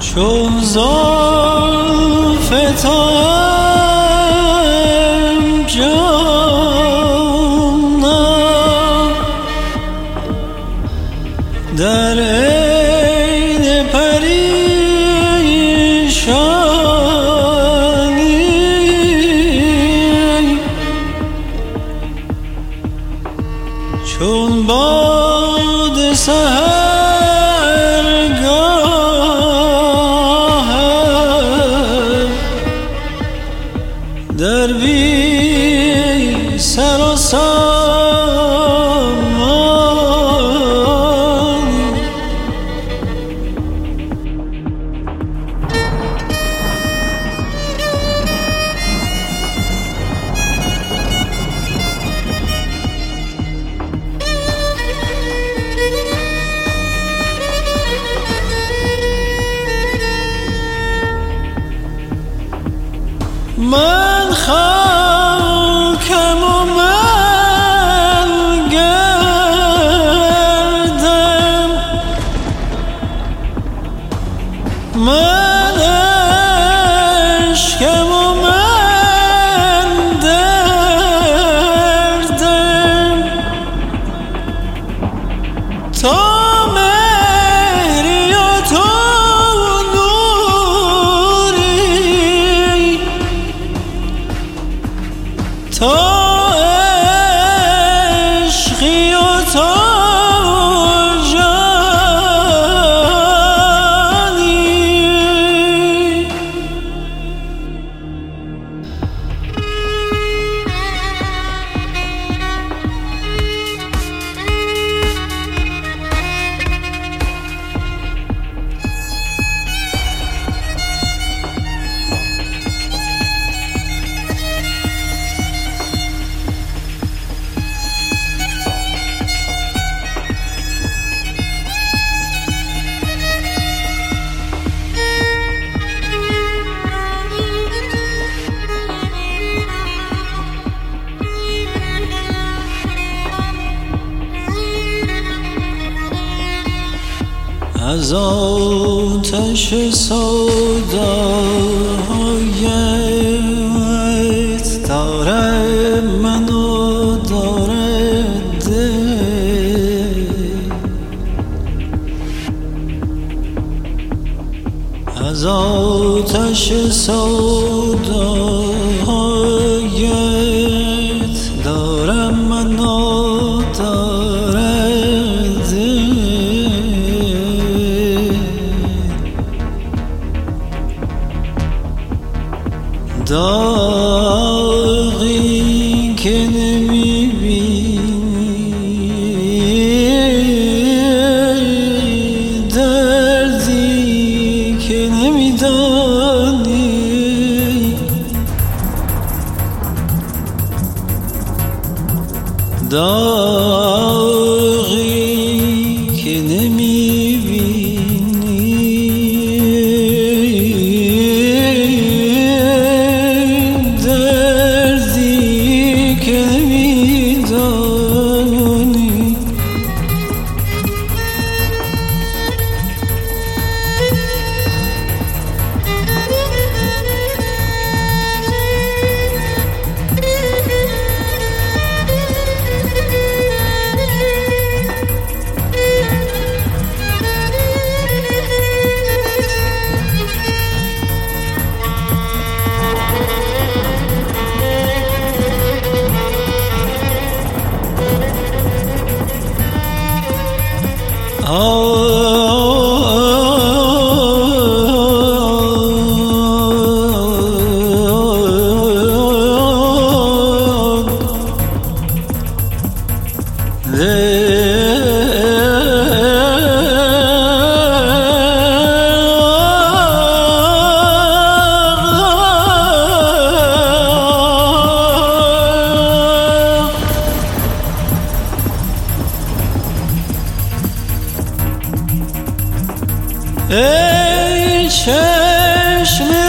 چون زلف Mom! از آتش سودایت داره منو داره از آتش سودایت داغی که نمی‌بینی. دردی که نمیدانی. داغی Oh. 哎，全是。